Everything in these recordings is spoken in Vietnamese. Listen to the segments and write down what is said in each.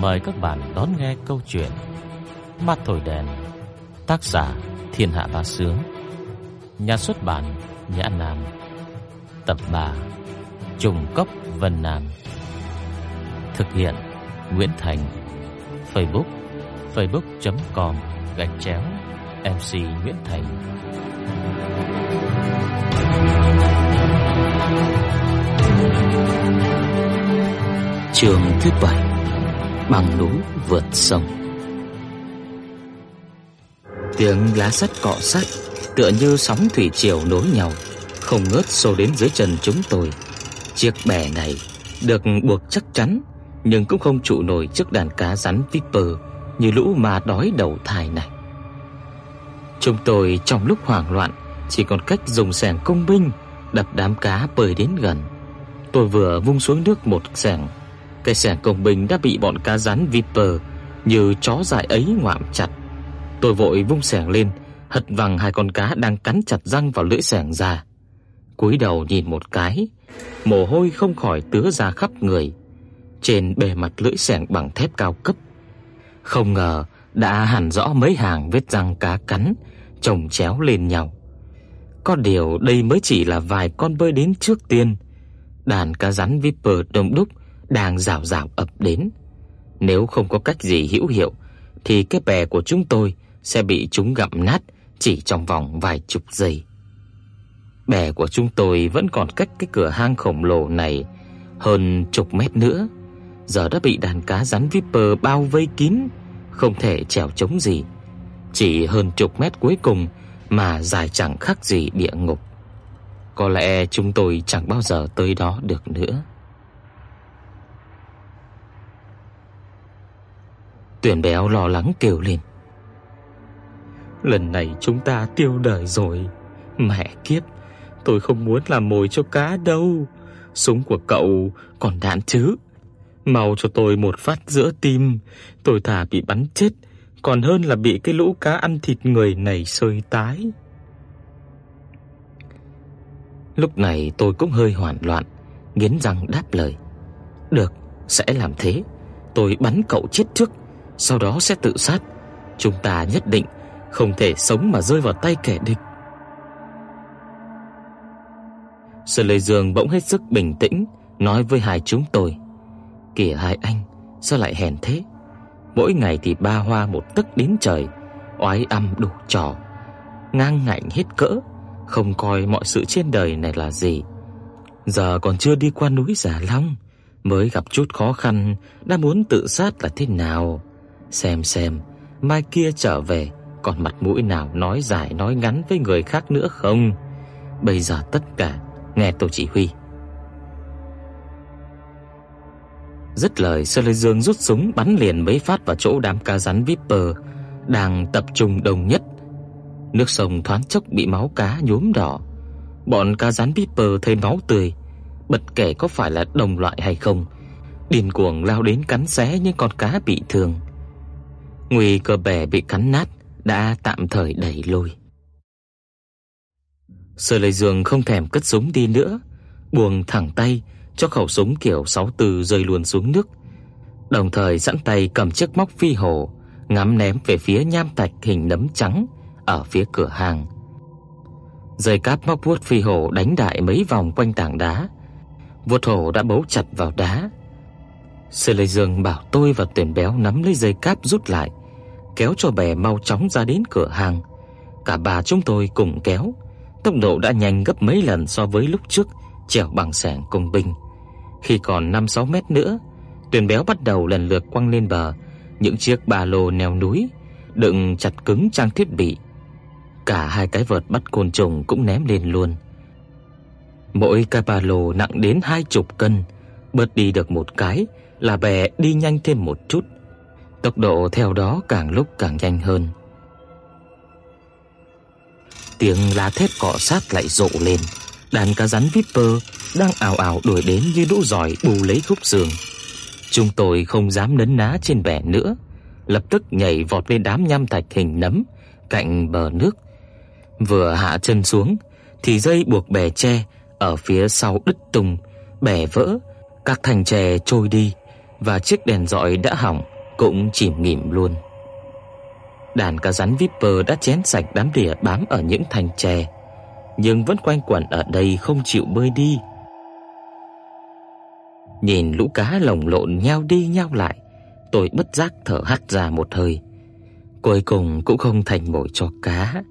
Mời các bạn đón nghe câu chuyện Mắt thổi đèn, Tác giả Thiên Hạ Bá Sướng, Nhà xuất bản Nhã Nam, Tập 3 Trùng Cốc Vân Nam, Thực hiện Nguyễn Thành, Facebook facebook.com gạch chéo MC Nguyễn Thành. Trường thứ bảy, Bằng núi vượt sông. Tiếng lá sắt cọ sắt Tựa như sóng thủy triều nối nhau, Không ngớt xô đến dưới chân chúng tôi. Chiếc bè này Được buộc chắc chắn, Nhưng cũng không trụ nổi trước đàn cá rắn Viper Như lũ ma đói đầu thai này. Chúng tôi trong lúc hoảng loạn, Chỉ còn cách dùng sẻng công binh Đập đám cá bơi đến gần. Tôi vừa vung xuống nước một sẻng. Cây sẻng công binh đã bị bọn cá rắn Viper Như chó dại ấy ngoạm chặt. Tôi vội vung sẻng lên, Hất văng hai con cá đang cắn chặt răng vào lưỡi sẻng ra. Cúi đầu nhìn một cái, Mồ hôi không khỏi tứa ra khắp người. Trên bề mặt lưỡi sẻng bằng thép cao cấp. Không ngờ đã hẳn rõ mấy hàng vết răng cá cắn chồng chéo lên nhau. Có điều đây mới chỉ là vài con bơi đến trước tiên. Đàn cá rắn Viper đông đúc đang rào rào ập đến. Nếu không có cách gì hữu hiệu thì cái bè của chúng tôi sẽ bị chúng gặm nát chỉ trong vòng vài chục giây. Bè của chúng tôi vẫn còn cách cái cửa hang khổng lồ này hơn chục mét nữa, giờ đã bị đàn cá rắn Viper bao vây kín, không thể trèo chống gì. Chỉ hơn chục mét cuối cùng mà dài chẳng khác gì địa ngục. Có lẽ chúng tôi chẳng bao giờ tới đó được nữa. Tuyển béo lo lắng kêu lên. Lần này chúng ta tiêu đời rồi. Mẹ kiếp, tôi không muốn làm mồi cho cá đâu. Súng của cậu còn đạn chứ? Mau cho tôi một phát giữa tim, tôi thà bị bắn chết còn hơn là bị cái lũ cá ăn thịt người này sơi tái. Lúc này tôi cũng hơi hoảng loạn, nghiến răng đáp lời. Được, sẽ làm thế. Tôi bắn cậu chết trước, sau đó sẽ tự sát. Chúng ta nhất định không thể sống mà rơi vào tay kẻ địch. Sở Lệ Dương bỗng hết sức bình tĩnh, nói với hai chúng tôi: "Kìa hai anh, sao lại hèn thế? Mỗi ngày thì ba hoa một tức đến trời, oái âm đủ trò, ngang ngạnh hết cỡ, không coi mọi sự trên đời này là gì. Giờ còn chưa đi qua núi Giả Long, mới gặp chút khó khăn đã muốn tự sát là thế nào? Xem xem, mai kia trở về còn mặt mũi nào nói dài nói ngắn với người khác nữa không? Bây giờ tất cả nghe tôi chỉ huy. Dứt lời, Sơ Lê Dương rút súng bắn liền mấy phát vào chỗ đám cá rắn Viper đang tập trung đông nhất. Nước sông thoáng chốc bị máu cá nhuốm đỏ. Bọn cá rắn Viper thấy máu tươi, bất kể có phải là đồng loại hay không, điên cuồng lao đến cắn xé những con cá bị thương. Nguy cơ bè bị cắn nát đã tạm thời đẩy lùi. Sơ Lê Dương không thèm cất súng đi nữa, buông thẳng tay cho khẩu súng kiểu 64 rơi luôn xuống nước, đồng thời sẵn tay cầm chiếc móc phi hồ ngắm ném về phía nham thạch hình nấm trắng ở phía cửa hàng. Dây cáp móc vuốt phi hồ đánh đại mấy vòng quanh tảng đá. Vuốt hồ đã bấu chặt vào đá. Sư Lê Dương bảo tôi và Tuyển Béo nắm lấy dây cáp rút lại, kéo cho bè mau chóng ra đến cửa hàng. Cả ba chúng tôi cùng kéo, tốc độ đã nhanh gấp mấy lần so với lúc trước trèo bằng sẻng công binh. Khi còn 5-6 mét nữa, Tuyền béo bắt đầu lần lượt quăng lên bờ những chiếc ba lô neo núi đựng chặt cứng trang thiết bị. Cả hai cái vợt bắt côn trùng cũng ném lên luôn. Mỗi cái ba lô nặng đến hai chục cân, bớt đi được một cái là bè đi nhanh thêm một chút. Tốc độ theo đó càng lúc càng nhanh hơn. Tiếng lá thép cọ sát lại rộ lên. Đàn cá rắn Viper đang ảo ảo đuổi đến như lũ giỏi bù lấy khúc giường Chúng tôi không dám nấn ná trên bè nữa, lập tức nhảy vọt lên đám nham thạch hình nấm cạnh bờ nước. Vừa hạ chân xuống thì dây buộc bè tre ở phía sau đứt tung, bè vỡ, các thành tre trôi đi và chiếc đèn rọi đã hỏng cũng chìm nghỉm luôn. Đàn cá rắn Viper đã chén sạch đám đỉa bám ở những thành tre, nhưng vẫn quanh quẩn ở đây không chịu bơi đi. Nhìn lũ cá lồng lộn nhau đi nhau lại, tôi bất giác thở hắt ra một hơi. Cuối cùng cũng không thành mồi cho cá.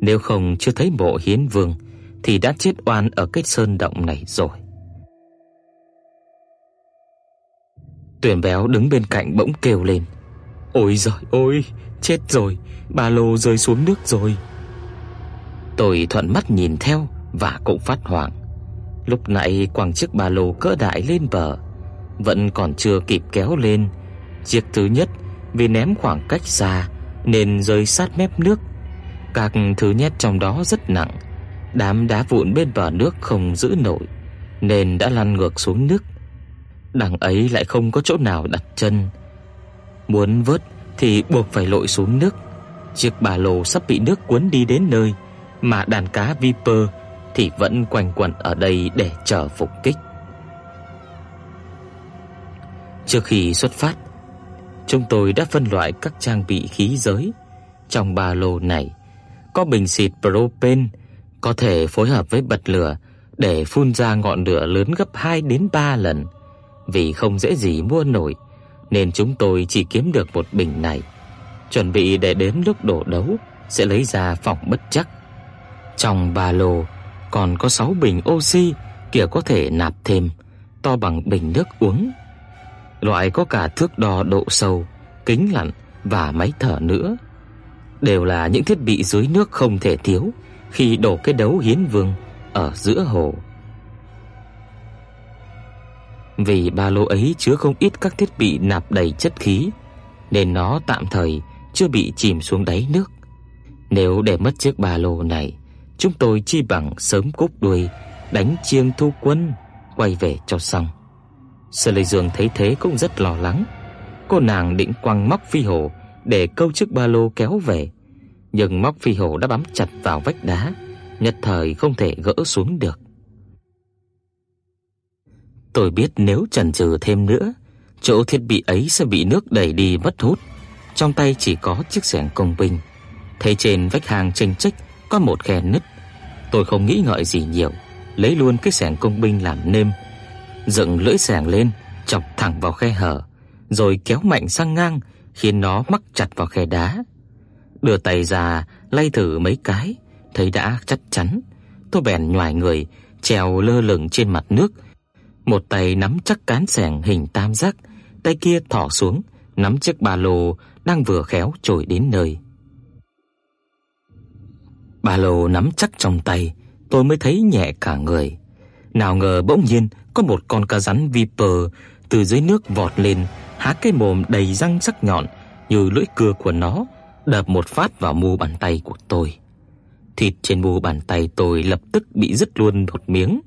Nếu không chưa thấy bộ hiến vương thì đã chết oan ở cái sơn động này rồi. Tuyển béo đứng bên cạnh bỗng kêu lên: "Ôi giời ơi, chết rồi, ba lô rơi xuống nước rồi." Tôi thuận mắt nhìn theo và cũng phát hoảng. Lúc nãy quăng chiếc ba lô cỡ đại lên bờ, vẫn còn chưa kịp kéo lên. Chiếc thứ nhất vì ném khoảng cách xa nên rơi sát mép nước. Các thứ nhét trong đó rất nặng, đám đá vụn bên bờ nước không giữ nổi nên đã lăn ngược xuống nước. Đằng ấy lại không có chỗ nào đặt chân. Muốn vớt thì buộc phải lội xuống nước. Chiếc ba lô sắp bị nước cuốn đi đến nơi mà đàn cá viper thì vẫn quanh quẩn ở đây để chờ phục kích. Trước khi xuất phát, chúng tôi đã phân loại các trang bị khí giới. Trong ba lô này có bình xịt propane có thể phối hợp với bật lửa để phun ra ngọn lửa lớn gấp 2 đến 3 lần. Vì không dễ gì mua nổi nên chúng tôi chỉ kiếm được một bình này, chuẩn bị để đến lúc đổ đấu sẽ lấy ra phòng bất chắc. Trong ba lô còn có 6 bình oxy kiểu có thể nạp thêm, to bằng bình nước uống. Loại có cả thước đo độ sâu, kính lặn và máy thở nữa. Đều là những thiết bị dưới nước không thể thiếu khi đổ cái đấu hiến vương ở giữa hồ. Vì ba lô ấy chứa không ít các thiết bị nạp đầy chất khí, nên nó tạm thời chưa bị chìm xuống đáy nước. Nếu để mất chiếc ba lô này, chúng tôi chi bằng sớm cúp đuôi, đánh chiêng thu quân, quay về cho xong. Sở Lệ Dương thấy thế cũng rất lo lắng. Cô nàng định quăng móc phi hổ để câu chiếc ba lô kéo về, nhưng móc phi hổ đã bám chặt vào vách đá, nhất thời không thể gỡ xuống được. Tôi biết nếu chần chừ thêm nữa, chỗ thiết bị ấy sẽ bị nước đẩy đi mất hút. Trong tay chỉ có chiếc xẻng công binh, thấy trên vách hang chênh chếch có một khe nứt. Tôi không nghĩ ngợi gì nhiều, lấy luôn cái xẻng công binh làm nêm, dựng lưỡi xẻng lên, chọc thẳng vào khe hở, rồi kéo mạnh sang ngang khiến nó mắc chặt vào khe đá. Đưa tay ra lay thử mấy cái, thấy đã chắc chắn, tôi bèn nhòi người trèo lơ lửng trên mặt nước, một tay nắm chắc cán xẻng hình tam giác, tay kia thò xuống nắm chiếc ba lô đang vừa khéo trồi đến nơi. Ba lô nắm chắc trong tay, tôi mới thấy nhẹ cả người. Nào ngờ bỗng nhiên có một con cá rắn viper từ dưới nước vọt lên, há cái mồm đầy răng sắc nhọn như lưỡi cưa của nó, đập một phát vào mu bàn tay của tôi. Thịt trên mu bàn tay tôi lập tức bị rứt luôn một miếng,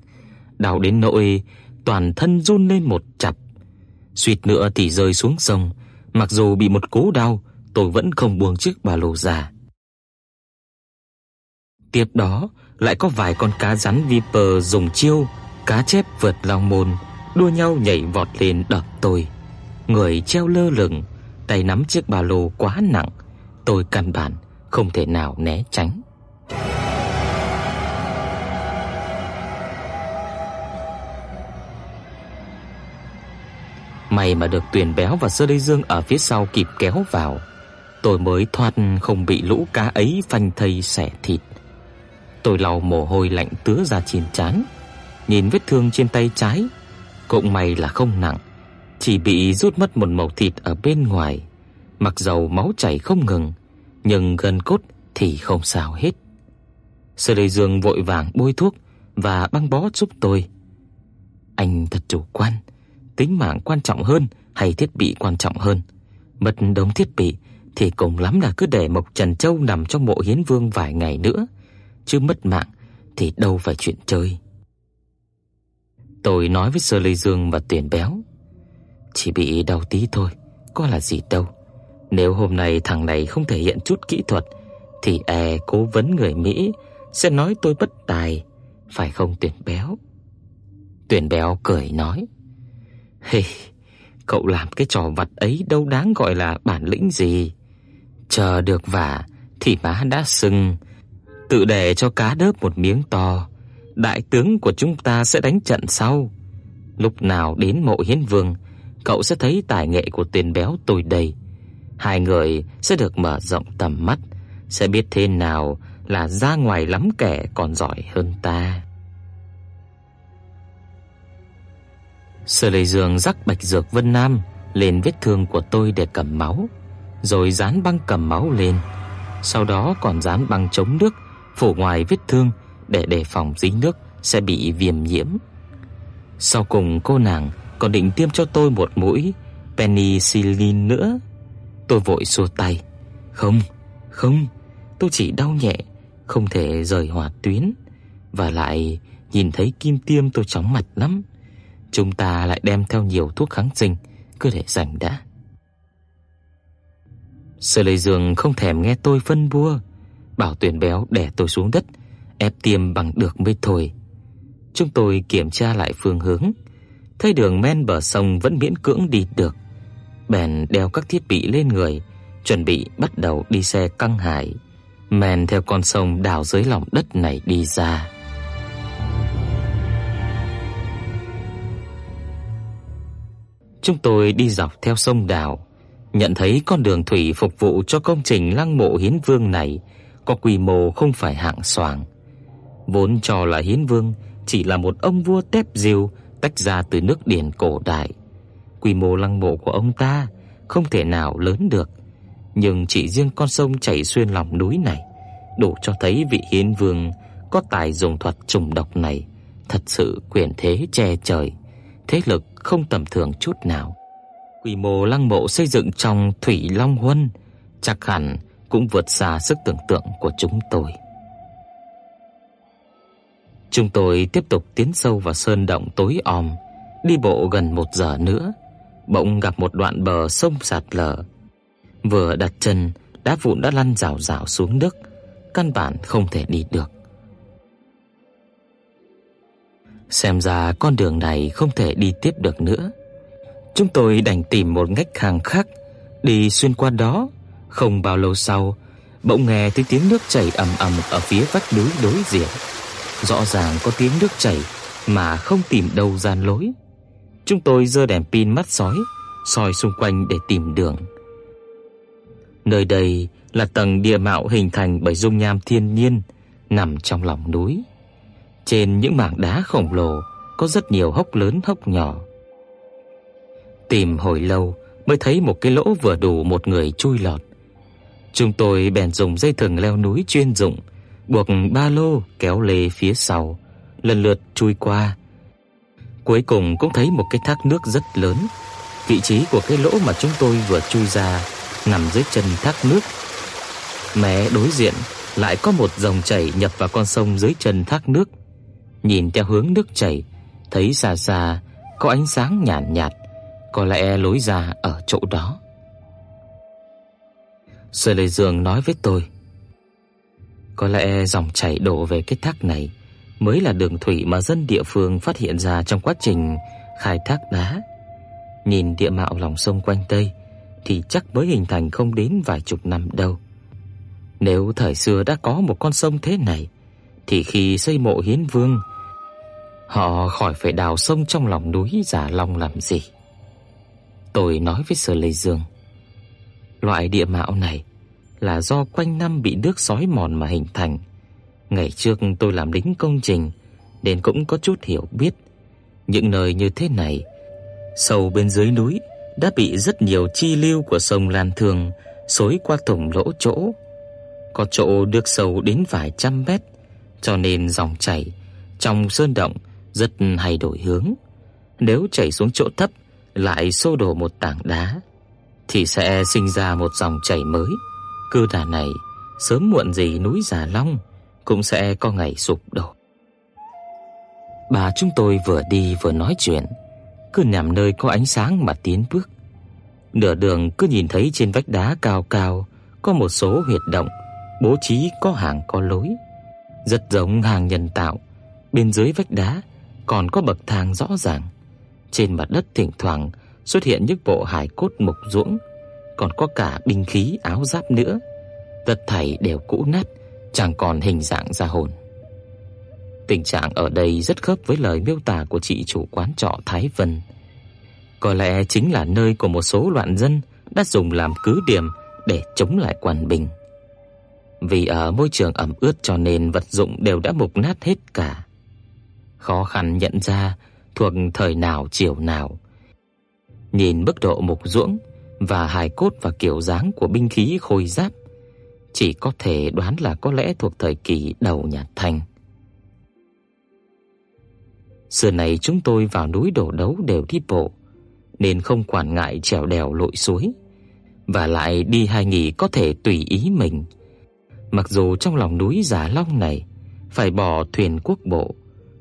đau đến nỗi toàn thân run lên một chập. Suýt nữa thì rơi xuống sông, mặc dù bị một cú đau, tôi vẫn không buông chiếc ba lô ra. Tiếp đó, lại có vài con cá rắn viper dùng chiêu cá chép vượt lòng môn, đua nhau nhảy vọt lên đập tôi. Người treo lơ lửng, tay nắm chiếc ba lô quá nặng, tôi căn bản không thể nào né tránh. May mà được Tuyền Béo và Sơ Lê Dương ở phía sau kịp kéo vào, tôi mới thoát không bị lũ cá ấy phanh thây xẻ thịt. Tôi lau mồ hôi lạnh tứa ra trên trán, nhìn vết thương trên tay trái, cũng may là không nặng, chỉ bị rút mất một mẩu thịt ở bên ngoài, mặc dầu máu chảy không ngừng, nhưng gần cốt thì không sao hết. Sơ Lê Dương vội vàng bôi thuốc và băng bó giúp tôi. Anh thật chủ quan, tính mạng quan trọng hơn hay thiết bị quan trọng hơn? Mất đống thiết bị thì cùng lắm là cứ để Mộc Trần Châu nằm trong mộ Hiến Vương vài ngày nữa, chứ mất mạng thì đâu phải chuyện chơi. Tôi nói với Sơ Lê Dương và Tuyển Béo, chỉ bị đau tí thôi, có là gì đâu. Nếu hôm nay thằng này không thể hiện chút kỹ thuật thì e cố vấn người Mỹ sẽ nói tôi bất tài, phải không Tuyển Béo? Tuyển Béo cười nói: "Hê, hey, cậu làm cái trò vặt ấy đâu đáng gọi là bản lĩnh gì. Chờ được vả thì má đã sưng, tự để cho cá đớp một miếng to, đại tướng của chúng ta sẽ đánh trận sau. Lúc nào đến mộ Hiến Vương, cậu sẽ thấy tài nghệ của tiền Béo tôi đây." hai người sẽ được mở rộng tầm mắt, sẽ biết thế nào là ra ngoài lắm kẻ còn giỏi hơn ta. Sở Lệ Dương rắc bạch dược Vân Nam lên vết thương của tôi để cầm máu, rồi dán băng cầm máu lên, sau đó còn dán băng chống nước phủ ngoài vết thương để đề phòng dính nước sẽ bị viêm nhiễm. Sau cùng cô nàng còn định tiêm cho tôi một mũi penicillin nữa. Tôi vội xua tay. "Không, không, tôi chỉ đau nhẹ, không thể rời hỏa tuyến và lại nhìn thấy kim tiêm tôi chóng mặt lắm. Chúng ta lại đem theo nhiều thuốc kháng sinh, cứ để dành đã." Sở Lệ Dương không thèm nghe tôi phân bua, bảo Tuyển Béo đè tôi xuống đất, ép tiêm bằng được mới thôi. Chúng tôi kiểm tra lại phương hướng, thấy đường men bờ sông vẫn miễn cưỡng đi được bèn đeo các thiết bị lên người, chuẩn bị bắt đầu đi xe căng hải, men theo con sông đào dưới lòng đất này đi ra. Chúng tôi đi dọc theo sông đào, nhận thấy con đường thủy phục vụ cho công trình lăng mộ Hiến Vương này có quy mô không phải hạng soàng. Vốn cho là Hiến Vương chỉ là một ông vua tép diêu tách ra từ nước Điền cổ đại quy mô lăng mộ của ông ta không thể nào lớn được, nhưng chỉ riêng con sông chảy xuyên lòng núi này đủ cho thấy vị hiến vương có tài dùng thuật trùng độc này thật sự quyền thế che trời, thế lực không tầm thường chút nào. Quy mô lăng mộ xây dựng trong Thủy Long Huân chắc hẳn cũng vượt xa sức tưởng tượng của chúng tôi. Chúng tôi tiếp tục tiến sâu vào sơn động tối om, đi bộ gần một giờ nữa bỗng gặp một đoạn bờ sông sạt lở. Vừa đặt chân, đá vụn đã lăn rào rào xuống nước, căn bản không thể đi được. Xem ra con đường này không thể đi tiếp được nữa. Chúng tôi đành tìm một ngách hàng khác đi xuyên qua đó. Không bao lâu sau, bỗng nghe thấy tiếng nước chảy ầm ầm ở phía vách núi đối diện. Rõ ràng có tiếng nước chảy mà không tìm đâu gian lối. Chúng tôi giơ đèn pin mắt sói soi xung quanh để tìm đường. Nơi đây là tầng địa mạo hình thành bởi dung nham thiên nhiên nằm trong lòng núi. Trên những mảng đá khổng lồ có rất nhiều hốc lớn hốc nhỏ. Tìm hồi lâu mới thấy một cái lỗ vừa đủ một người chui lọt. Chúng tôi bèn dùng dây thừng leo núi chuyên dụng buộc ba lô kéo lê phía sau, lần lượt chui qua Cuối cùng cũng thấy một cái thác nước rất lớn. Vị trí của cái lỗ mà chúng tôi vừa chui ra nằm dưới chân thác nước. Mé đối diện lại có một dòng chảy nhập vào con sông dưới chân thác nước. Nhìn theo hướng nước chảy, thấy xa xa có ánh sáng nhàn nhạt, nhạt, có lẽ lối ra ở chỗ đó. Sở Lệ Dương nói với tôi, có lẽ dòng chảy đổ về cái thác này mới là đường thủy mà dân địa phương phát hiện ra trong quá trình khai thác đá. Nhìn địa mạo lòng sông quanh Tây thì chắc mới hình thành không đến vài chục năm đâu. Nếu thời xưa đã có một con sông thế này thì khi xây mộ Hiến Vương họ khỏi phải đào sông trong lòng núi Giả Long làm gì. Tôi nói với Sở Lệ Dương, loại địa mạo này là do quanh năm bị nước sói mòn mà hình thành Ngày trước tôi làm lính công trình nên cũng có chút hiểu biết. Những nơi như thế này, sâu bên dưới núi đã bị rất nhiều chi lưu của sông Lan Thường xối qua thủng lỗ chỗ. Có chỗ được sâu đến vài trăm mét, cho nên dòng chảy trong sơn động rất hay đổi hướng. Nếu chảy xuống chỗ thấp lại xô đổ một tảng đá thì sẽ sinh ra một dòng chảy mới. Cứ đà này sớm muộn gì núi Già Long cũng sẽ có ngày sụp đổ. Bà chúng tôi vừa đi vừa nói chuyện, cứ nằm nơi có ánh sáng mà tiến bước. Nửa đường cứ nhìn thấy trên vách đá cao cao có một số huyệt động bố trí có hàng có lối. rất giống hàng nhân tạo. Bên dưới vách đá còn có bậc thang rõ ràng. Trên mặt đất thỉnh thoảng xuất hiện những bộ hài cốt mục ruỗng, còn có cả binh khí áo giáp nữa. Tất thảy đều cũ nát, chẳng còn hình dạng ra hồn. Tình trạng ở đây rất khớp với lời miêu tả của chị chủ quán trọ Thái Vân. Có lẽ chính là nơi của một số loạn dân đã dùng làm cứ điểm để chống lại quan binh. Vì ở môi trường ẩm ướt cho nên vật dụng đều đã mục nát hết cả. Khó khăn nhận ra thuộc thời nào chiều nào. Nhìn mức độ mục ruỗng và hài cốt và kiểu dáng của binh khí khôi giáp, chỉ có thể đoán là có lẽ thuộc thời kỳ đầu nhà Thanh. Xưa này chúng tôi vào núi đổ đấu đều đi bộ, nên không quản ngại trèo đèo lội suối, và lại đi hai nghỉ có thể tùy ý mình. Mặc dù trong lòng núi Giả Long này phải bỏ thuyền quốc bộ,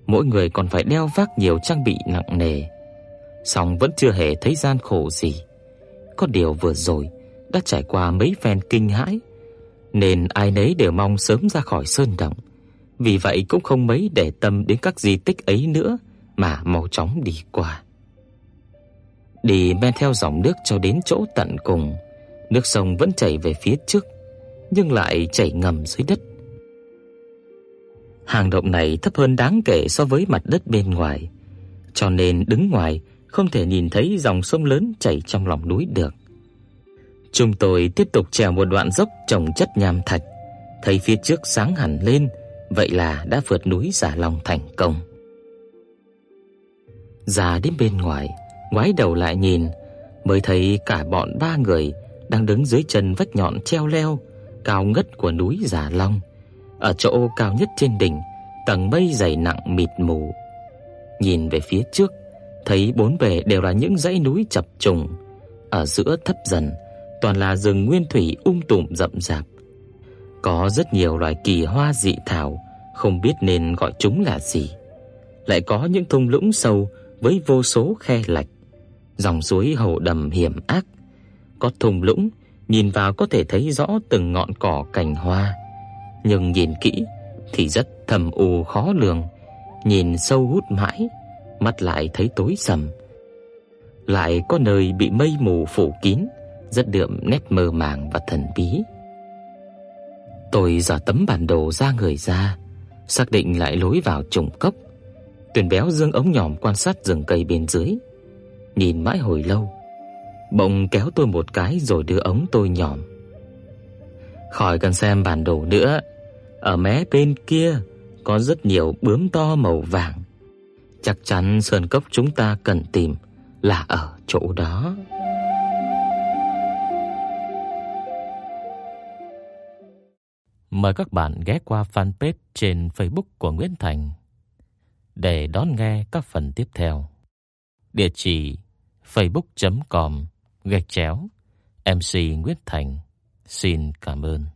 mỗi người còn phải đeo vác nhiều trang bị nặng nề, song vẫn chưa hề thấy gian khổ gì. Có điều vừa rồi đã trải qua mấy phen kinh hãi, nên ai nấy đều mong sớm ra khỏi sơn động. Vì vậy cũng không mấy để tâm đến các di tích ấy nữa mà mau chóng đi qua. Đi men theo dòng nước cho đến chỗ tận cùng, nước sông vẫn chảy về phía trước, nhưng lại chảy ngầm dưới đất. Hang động này thấp hơn đáng kể so với mặt đất bên ngoài, cho nên đứng ngoài không thể nhìn thấy dòng sông lớn chảy trong lòng núi được. Chúng tôi tiếp tục trèo một đoạn dốc trồng chất nham thạch, thấy phía trước sáng hẳn lên, vậy là đã vượt núi Giả Long thành công. Ra đến bên ngoài, ngoái đầu lại nhìn, mới thấy cả bọn ba người đang đứng dưới chân vách nhọn treo leo cao ngất của núi già Long. Ở chỗ cao nhất trên đỉnh, tầng mây dày nặng mịt mù. Nhìn về phía trước, thấy bốn bề đều là những dãy núi chập trùng, ở giữa thấp dần toàn là rừng nguyên thủy um tùm rậm rạp. Có rất nhiều loài kỳ hoa dị thảo, không biết nên gọi chúng là gì. Lại có những thung lũng sâu với vô số khe lạch, dòng suối hồ đầm hiểm ác. Có thung lũng, nhìn vào có thể thấy rõ từng ngọn cỏ cành hoa, nhưng nhìn kỹ thì rất thâm u khó lường, nhìn sâu hút mãi, mắt lại thấy tối sầm. Lại có nơi bị mây mù phủ kín, rất đượm nét mơ màng và thần bí. Tôi dò tấm bản đồ ra người ra, xác định lại lối vào trùng cốc. Tuyền béo dương ống nhòm quan sát rừng cây bên dưới, nhìn mãi hồi lâu, bỗng kéo tôi một cái rồi đưa ống tôi nhòm. Khỏi cần xem bản đồ nữa, ở mé bên kia có rất nhiều bướm to màu vàng. Chắc chắn sơn cốc chúng ta cần tìm là ở chỗ đó. Mời các bạn ghé qua fanpage trên Facebook của Nguyễn Thành để đón nghe các phần tiếp theo. Địa chỉ facebook.com gạch chéo MC Nguyễn Thành. Xin cảm ơn.